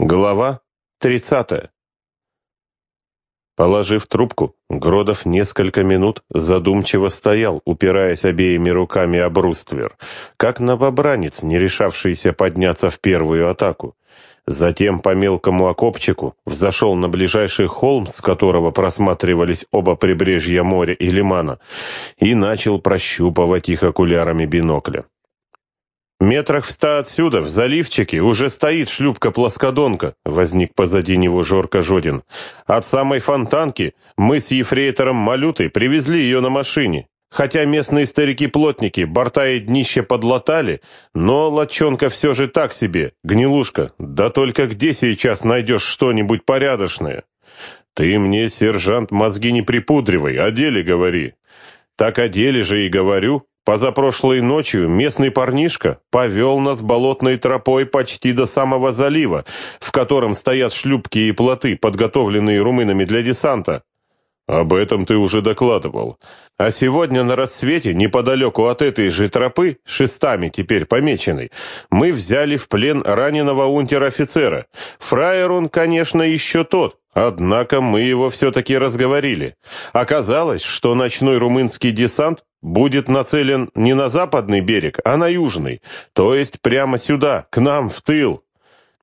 Глава 30. Положив трубку, Гродов несколько минут задумчиво стоял, упираясь обеими руками об бруствер, как новобранец, не решавшийся подняться в первую атаку. Затем по мелкому окопчику взошел на ближайший холм, с которого просматривались оба прибрежья моря и лимана, и начал прощупывать их окулярами бинокля. «Метрах в ста отсюда, в заливчике, уже стоит шлюпка-плоскодонка», — возник позади него Жорка Жодин. «От самой фонтанки мы с ефрейтором Малютой привезли ее на машине. Хотя местные старики-плотники борта и днище подлатали, но лодчонка все же так себе, гнилушка. Да только где сейчас найдешь что-нибудь порядочное? Ты мне, сержант, мозги не припудривай, о деле говори. Так о деле же и говорю. Позапрошлой ночью местный парнишка повел нас болотной тропой почти до самого залива, в котором стоят шлюпки и плоты, подготовленные румынами для десанта. Об этом ты уже докладывал. А сегодня на рассвете, неподалеку от этой же тропы, шестами теперь помеченной, мы взяли в плен раненого унтер-офицера. Фраер он, конечно, еще тот, однако мы его все-таки разговорили. Оказалось, что ночной румынский десант будет нацелен не на западный берег, а на южный, то есть прямо сюда, к нам, в тыл,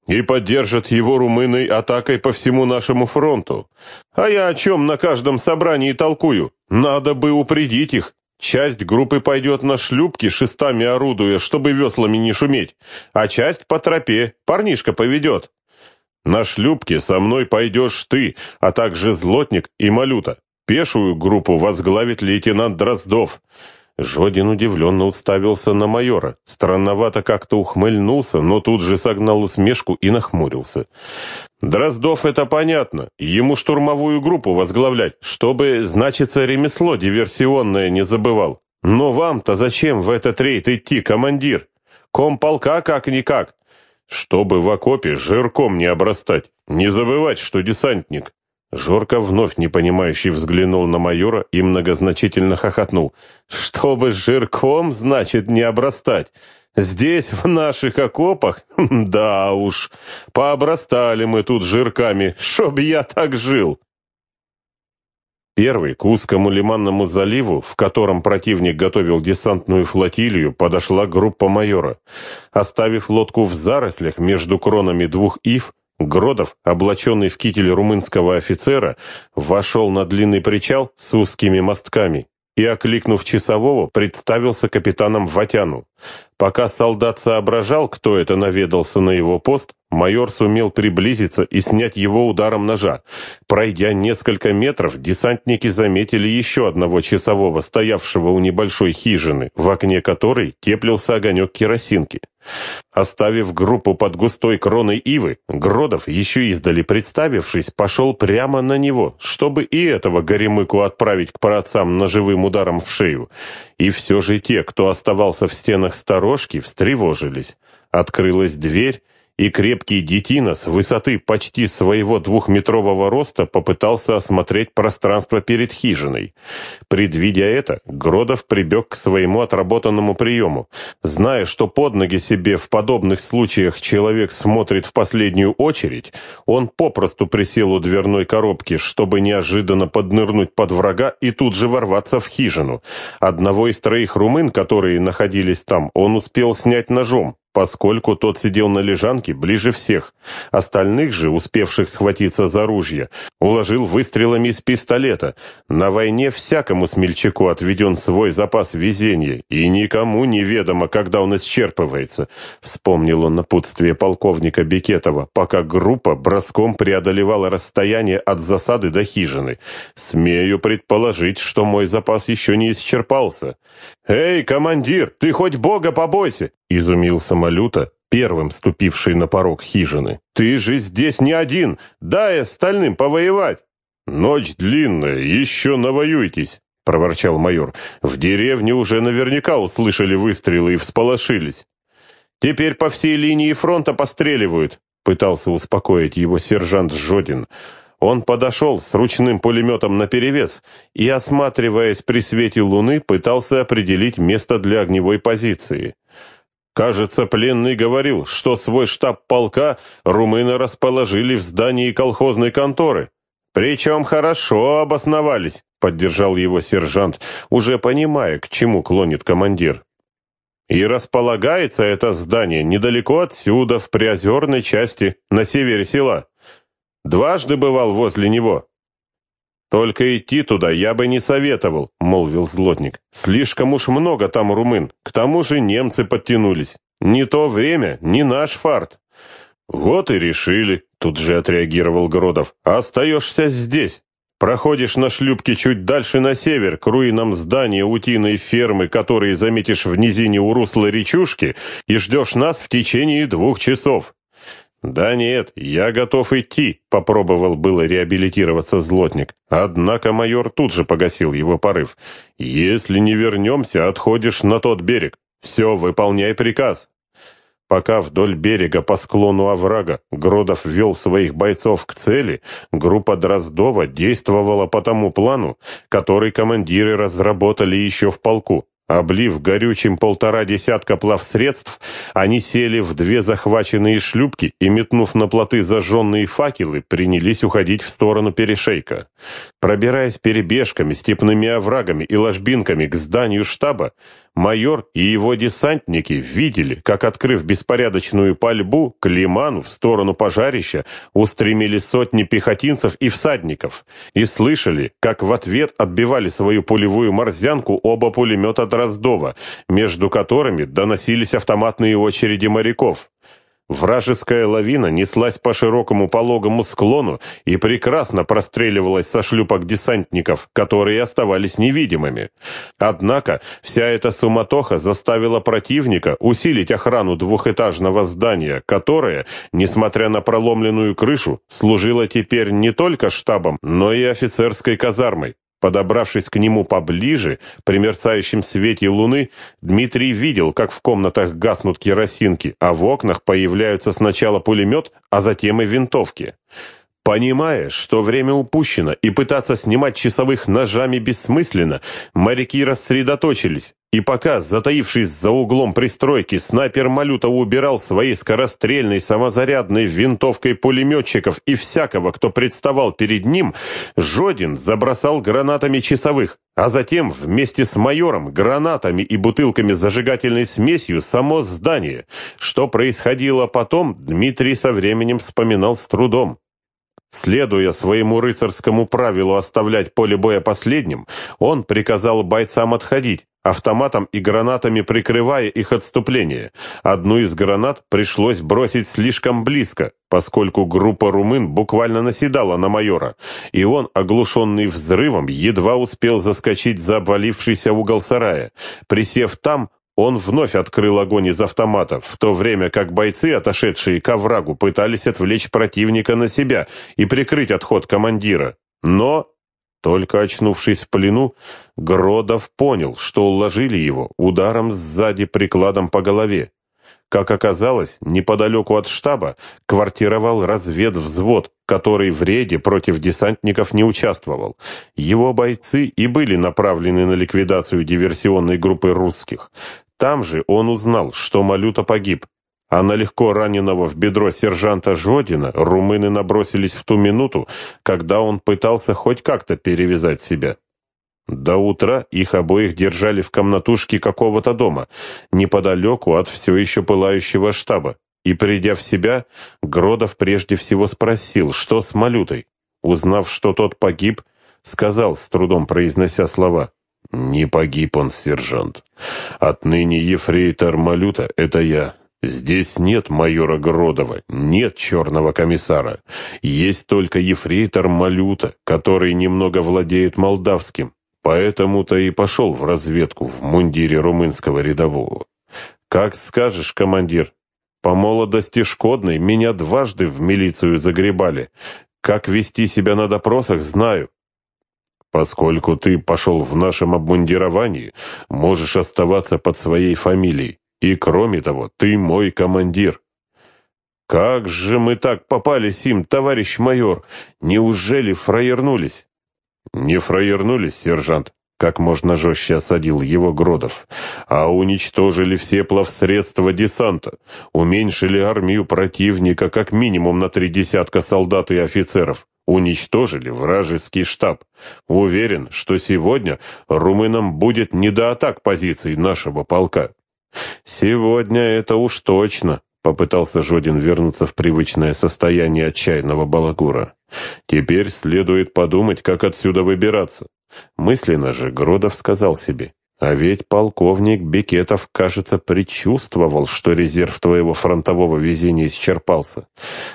и поддержат его румыны атакой по всему нашему фронту. А я о чем на каждом собрании толкую? Надо бы упредить их. Часть группы пойдет на шлюпки, шестами орудуя, чтобы веслами не шуметь, а часть по тропе, парнишка поведет. На шлюпке со мной пойдешь ты, а также Злотник и Малюта. Пешую группу возглавит лейтенант Дроздов. Жодин удивленно уставился на майора. Странновато как-то ухмыльнулся, но тут же согнал усмешку и нахмурился. «Дроздов — это понятно. Ему штурмовую группу возглавлять, чтобы, значится, ремесло диверсионное не забывал. Но вам-то зачем в этот рейд идти, командир? Комполка как-никак. Чтобы в окопе жирком не обрастать. Не забывать, что десантник. Жорко вновь непонимающий взглянул на майора и многозначительно хохотнул. «Чтобы жирком, значит, не обрастать. Здесь, в наших окопах? Да уж, пообрастали мы тут жирками, чтоб я так жил!» Первый к узкому лиманному заливу, в котором противник готовил десантную флотилию, подошла группа майора. Оставив лодку в зарослях между кронами двух ив, Гродов, облаченный в китель румынского офицера, вошел на длинный причал с узкими мостками и, окликнув часового, представился капитаном Ватяну. Пока солдат соображал, кто это наведался на его пост, майор сумел приблизиться и снять его ударом ножа. Пройдя несколько метров, десантники заметили еще одного часового, стоявшего у небольшой хижины, в окне которой теплился огонек керосинки. Оставив группу под густой кроной ивы, Гродов, еще издали представившись, пошел прямо на него, чтобы и этого горемыку отправить к праотцам ножевым ударом в шею. И все же те, кто оставался в стенах сторожки, встревожились. Открылась дверь, и крепкий детина с высоты почти своего двухметрового роста попытался осмотреть пространство перед хижиной. Предвидя это, Гродов прибег к своему отработанному приему. Зная, что под ноги себе в подобных случаях человек смотрит в последнюю очередь, он попросту присел у дверной коробки, чтобы неожиданно поднырнуть под врага и тут же ворваться в хижину. Одного из троих румын, которые находились там, он успел снять ножом, поскольку тот сидел на лежанке ближе всех. Остальных же, успевших схватиться за ружье, уложил выстрелами из пистолета. На войне всякому смельчаку отведен свой запас везения, и никому неведомо, когда он исчерпывается, вспомнил он напутствие полковника Бекетова, пока группа броском преодолевала расстояние от засады до хижины. Смею предположить, что мой запас еще не исчерпался. «Эй, командир, ты хоть бога побойся!» — изумился Малюта, первым ступивший на порог хижины. «Ты же здесь не один! Дай остальным повоевать!» «Ночь длинная, еще навоюйтесь!» — проворчал майор. «В деревне уже наверняка услышали выстрелы и всполошились. Теперь по всей линии фронта постреливают», — пытался успокоить его сержант Жодин. Он подошел с ручным пулеметом наперевес и, осматриваясь при свете луны, пытался определить место для огневой позиции. Кажется, пленный говорил, что свой штаб полка румыны расположили в здании колхозной конторы. Причем хорошо обосновались, поддержал его сержант, уже понимая, к чему клонит командир. И располагается это здание недалеко отсюда, в приозерной части, на севере села. Дважды бывал возле него. «Только идти туда я бы не советовал», — молвил злотник. «Слишком уж много там румын. К тому же немцы подтянулись. Не то время, не наш фарт». «Вот и решили», — тут же отреагировал Гродов. «Остаешься здесь. Проходишь на шлюпке чуть дальше на север, к руинам здания утиной фермы, которые заметишь в низине у русла речушки, и ждешь нас в течение двух часов. «Да нет, я готов идти», — попробовал было реабилитироваться злотник. Однако майор тут же погасил его порыв. «Если не вернемся, отходишь на тот берег. Все, выполняй приказ». Пока вдоль берега по склону оврага Гродов вел своих бойцов к цели, группа Дроздова действовала по тому плану, который командиры разработали еще в полку. Облив горючим полтора десятка плавсредств, они сели в две захваченные шлюпки и, метнув на плоты зажженные факелы, принялись уходить в сторону перешейка. Пробираясь перебежками, степными оврагами и ложбинками к зданию штаба, майор и его десантники видели, как, открыв беспорядочную пальбу, к лиману в сторону пожарища устремили сотни пехотинцев и всадников, и слышали, как в ответ отбивали свою пулевую морзянку оба пулемета Дроздова, между которыми доносились автоматные очереди моряков. Вражеская лавина неслась по широкому пологому склону и прекрасно простреливалась со шлюпок десантников, которые оставались невидимыми. Однако вся эта суматоха заставила противника усилить охрану двухэтажного здания, которое, несмотря на проломленную крышу, служило теперь не только штабом, но и офицерской казармой. Подобравшись к нему поближе, при мерцающем свете луны, Дмитрий видел, как в комнатах гаснут керосинки, а в окнах появляются сначала пулемет, а затем и винтовки. Понимая, что время упущено и пытаться снимать часовых ножами бессмысленно, моряки рассредоточились, и пока, затаившись за углом пристройки, снайпер Малюта убирал своей скорострельной самозарядной винтовкой пулеметчиков и всякого, кто представал перед ним, Жодин забросал гранатами часовых, а затем вместе с майором, гранатами и бутылками зажигательной смесью само здание. Что происходило потом, Дмитрий со временем вспоминал с трудом. Следуя своему рыцарскому правилу оставлять поле боя последним, он приказал бойцам отходить, автоматом и гранатами прикрывая их отступление. Одну из гранат пришлось бросить слишком близко, поскольку группа румын буквально наседала на майора, и он, оглушенный взрывом, едва успел заскочить за обвалившийся угол сарая. Присев там, он вновь открыл огонь из автомата, в то время как бойцы, отошедшие к оврагу, пытались отвлечь противника на себя и прикрыть отход командира. Но, только очнувшись в плену, Гродов понял, что уложили его ударом сзади прикладом по голове. Как оказалось, неподалеку от штаба квартировал разведвзвод, который в рейде против десантников не участвовал. Его бойцы и были направлены на ликвидацию диверсионной группы русских. Там же он узнал, что Малюта погиб, а на легко раненого в бедро сержанта Жодина румыны набросились в ту минуту, когда он пытался хоть как-то перевязать себя. До утра их обоих держали в комнатушке какого-то дома, неподалеку от все еще пылающего штаба. И, придя в себя, Гродов прежде всего спросил, что с Малютой. Узнав, что тот погиб, сказал, с трудом произнося слова, «Не погиб он, сержант. Отныне ефрейтор Малюта — это я. Здесь нет майора Гродова, нет черного комиссара. Есть только ефрейтор Малюта, который немного владеет молдавским. Поэтому-то и пошел в разведку в мундире румынского рядового. Как скажешь, командир. По молодости шкодной меня дважды в милицию загребали. Как вести себя на допросах, знаю. Поскольку ты пошел в нашем обмундировании, можешь оставаться под своей фамилией. И кроме того, ты мой командир. Как же мы так попались им, товарищ майор? Неужели фраернулись? Не фраернулись, сержант. как можно жестче осадил его Гродов. А уничтожили все плавсредства десанта, уменьшили армию противника как минимум на три десятка солдат и офицеров, уничтожили вражеский штаб. Уверен, что сегодня румынам будет не до атак позиций нашего полка. Сегодня это уж точно, попытался Жодин вернуться в привычное состояние отчаянного балагура. Теперь следует подумать, как отсюда выбираться. Мысленно же Гродов сказал себе, а ведь полковник Бекетов, кажется, предчувствовал, что резерв твоего фронтового везения исчерпался.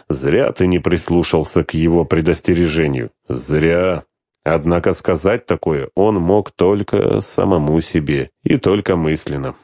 Зря ты не прислушался к его предостережению. Зря. Однако сказать такое он мог только самому себе, и только мысленно.